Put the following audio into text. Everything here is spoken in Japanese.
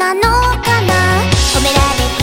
なのかな？褒められて